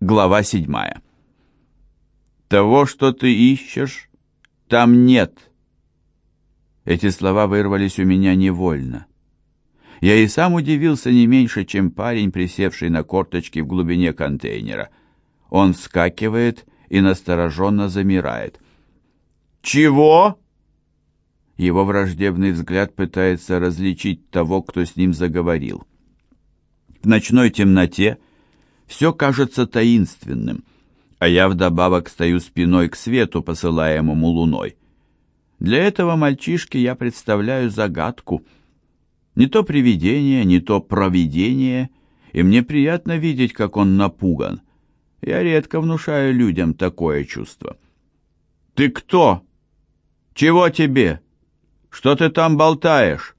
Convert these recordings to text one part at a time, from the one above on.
Глава седьмая. «Того, что ты ищешь, там нет». Эти слова вырвались у меня невольно. Я и сам удивился не меньше, чем парень, присевший на корточки в глубине контейнера. Он вскакивает и настороженно замирает. «Чего?» Его враждебный взгляд пытается различить того, кто с ним заговорил. В ночной темноте все кажется таинственным, а я вдобавок стою спиной к свету, посылаемому луной. Для этого мальчишки я представляю загадку. Не то привидение, не то провидение, и мне приятно видеть, как он напуган. Я редко внушаю людям такое чувство. «Ты кто? Чего тебе? Что ты там болтаешь?»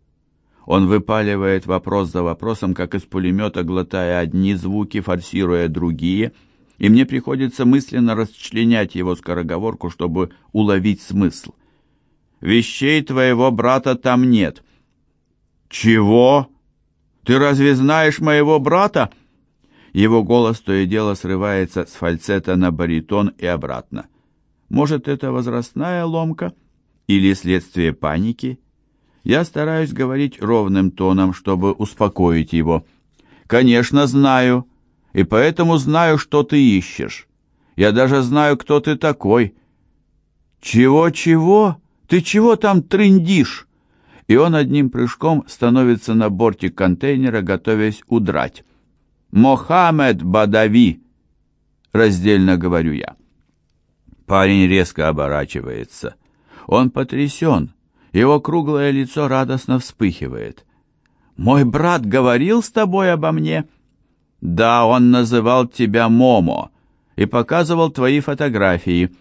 Он выпаливает вопрос за вопросом, как из пулемета, глотая одни звуки, форсируя другие, и мне приходится мысленно расчленять его скороговорку, чтобы уловить смысл. «Вещей твоего брата там нет». «Чего? Ты разве знаешь моего брата?» Его голос то и дело срывается с фальцета на баритон и обратно. Может, это возрастная ломка или следствие паники? Я стараюсь говорить ровным тоном, чтобы успокоить его. «Конечно, знаю, и поэтому знаю, что ты ищешь. Я даже знаю, кто ты такой». «Чего-чего? Ты чего там трындишь?» И он одним прыжком становится на бортик контейнера, готовясь удрать. «Мохаммед Бадави!» — раздельно говорю я. Парень резко оборачивается. Он потрясен его круглое лицо радостно вспыхивает. «Мой брат говорил с тобой обо мне?» «Да, он называл тебя Момо и показывал твои фотографии».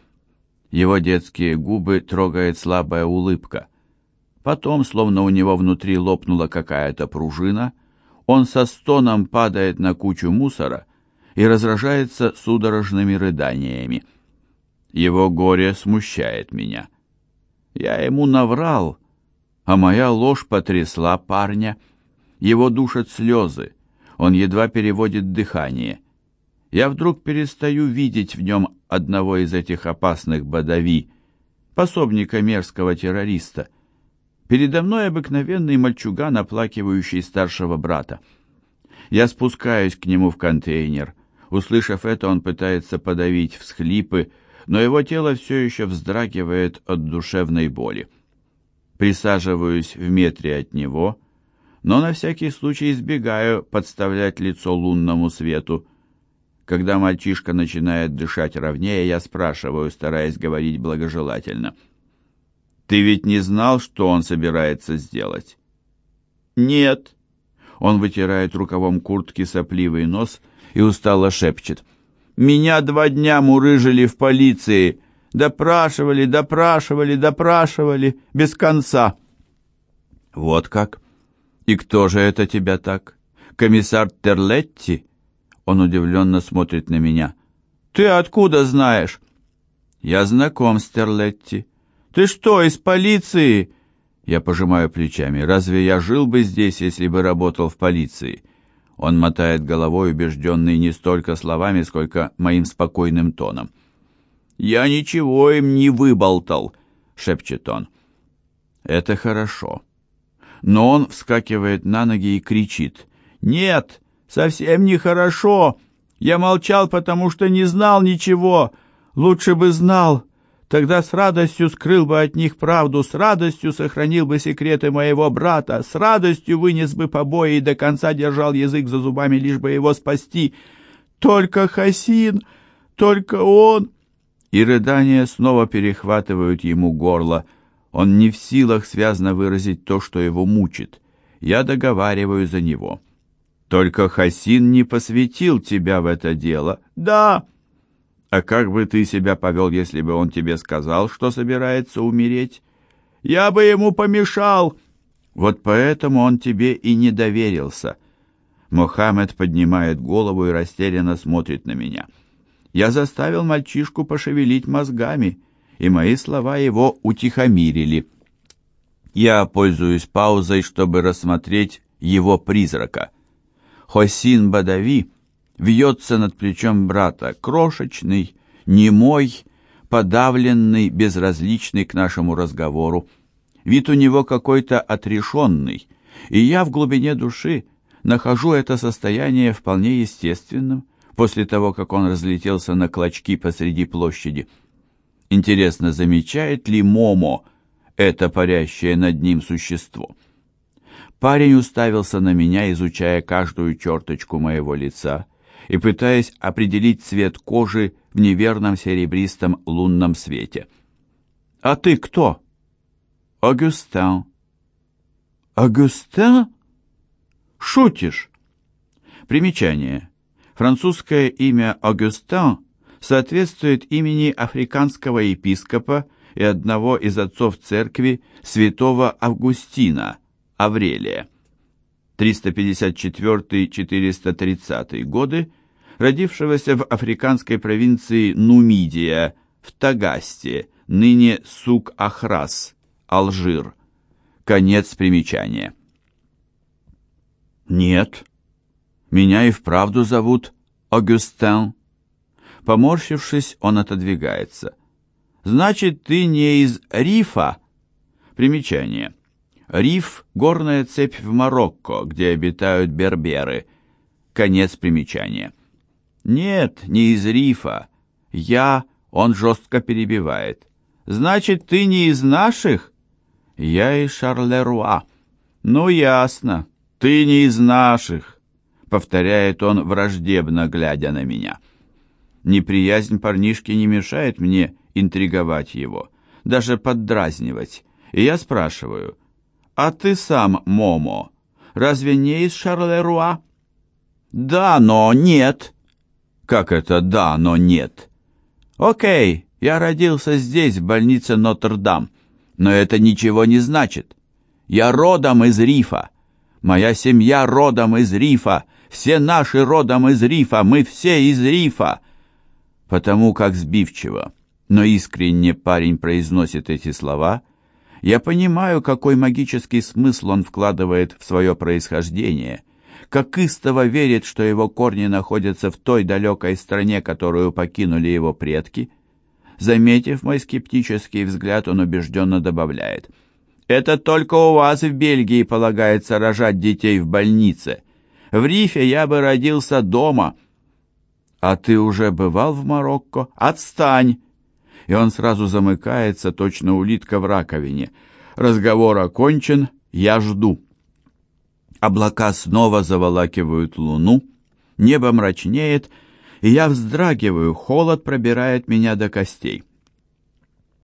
Его детские губы трогает слабая улыбка. Потом, словно у него внутри лопнула какая-то пружина, он со стоном падает на кучу мусора и разражается судорожными рыданиями. Его горе смущает меня. Я ему наврал, а моя ложь потрясла парня. Его душат слезы, он едва переводит дыхание. Я вдруг перестаю видеть в нем одного из этих опасных бадави, пособника мерзкого террориста. Передо мной обыкновенный мальчуган, оплакивающий старшего брата. Я спускаюсь к нему в контейнер. Услышав это, он пытается подавить всхлипы, но его тело все еще вздрагивает от душевной боли. Присаживаюсь в метре от него, но на всякий случай избегаю подставлять лицо лунному свету. Когда мальчишка начинает дышать ровнее, я спрашиваю, стараясь говорить благожелательно. «Ты ведь не знал, что он собирается сделать?» «Нет». Он вытирает рукавом куртки сопливый нос и устало шепчет – меня два дня мурыжили в полиции. Допрашивали, допрашивали, допрашивали, без конца. Вот как? И кто же это тебя так? Комиссар Терлетти? Он удивленно смотрит на меня. Ты откуда знаешь? Я знаком с Терлетти. Ты что, из полиции? Я пожимаю плечами. Разве я жил бы здесь, если бы работал в полиции? Он мотает головой, убежденный не столько словами, сколько моим спокойным тоном. «Я ничего им не выболтал», — шепчет он. «Это хорошо». Но он вскакивает на ноги и кричит. «Нет, совсем нехорошо. Я молчал, потому что не знал ничего. Лучше бы знал. Тогда с радостью скрыл бы от них правду, с радостью сохранил бы секреты моего брата, с радостью вынес бы побои и до конца держал язык за зубами, лишь бы его спасти. Только Хасин, только он... И рыдания снова перехватывают ему горло. Он не в силах связно выразить то, что его мучит. Я договариваю за него. Только Хасин не посвятил тебя в это дело. Да, а как бы ты себя повел, если бы он тебе сказал, что собирается умереть? Я бы ему помешал. Вот поэтому он тебе и не доверился. Мухаммед поднимает голову и растерянно смотрит на меня. Я заставил мальчишку пошевелить мозгами, и мои слова его утихомирили. Я пользуюсь паузой, чтобы рассмотреть его призрака. Хосин Бадави Вьется над плечом брата крошечный, немой, подавленный, безразличный к нашему разговору. Вид у него какой-то отрешенный, и я в глубине души нахожу это состояние вполне естественным после того, как он разлетелся на клочки посреди площади. Интересно, замечает ли Момо это парящее над ним существо? Парень уставился на меня, изучая каждую черточку моего лица и пытаясь определить цвет кожи в неверном серебристом лунном свете. «А ты кто?» «Агюстин». «Агюстин? Шутишь?» Примечание. Французское имя Агюстин соответствует имени африканского епископа и одного из отцов церкви святого Августина – Аврелия, 354-430 годы, родившегося в африканской провинции Нумидия, в Тагасте, ныне Сук-Ахрас, Алжир. Конец примечания. Нет, меня и вправду зовут Огюстен. Поморщившись, он отодвигается. Значит, ты не из Рифа? Примечание. Риф – горная цепь в Марокко, где обитают берберы. Конец примечания. Нет, не из Рифа. Я, он жестко перебивает. Значит, ты не из наших? Я из Шарлеруа. Ну, ясно. Ты не из наших, повторяет он враждебно, глядя на меня. Неприязнь парнишки не мешает мне интриговать его, даже поддразнивать. И я спрашиваю – «А ты сам, Момо, разве не из Шарлеруа?» «Да, но нет». «Как это «да, но нет»?» «Окей, я родился здесь, в больнице Нотр-Дам, но это ничего не значит. Я родом из Рифа. Моя семья родом из Рифа. Все наши родом из Рифа. Мы все из Рифа». Потому как сбивчиво, но искренне парень произносит эти слова – я понимаю, какой магический смысл он вкладывает в свое происхождение, как истово верит, что его корни находятся в той далекой стране, которую покинули его предки. Заметив мой скептический взгляд, он убежденно добавляет, «Это только у вас в Бельгии полагается рожать детей в больнице. В Рифе я бы родился дома». «А ты уже бывал в Марокко? Отстань!» и он сразу замыкается, точно улитка в раковине. Разговор окончен, я жду. Облака снова заволакивают луну, небо мрачнеет, и я вздрагиваю, холод пробирает меня до костей.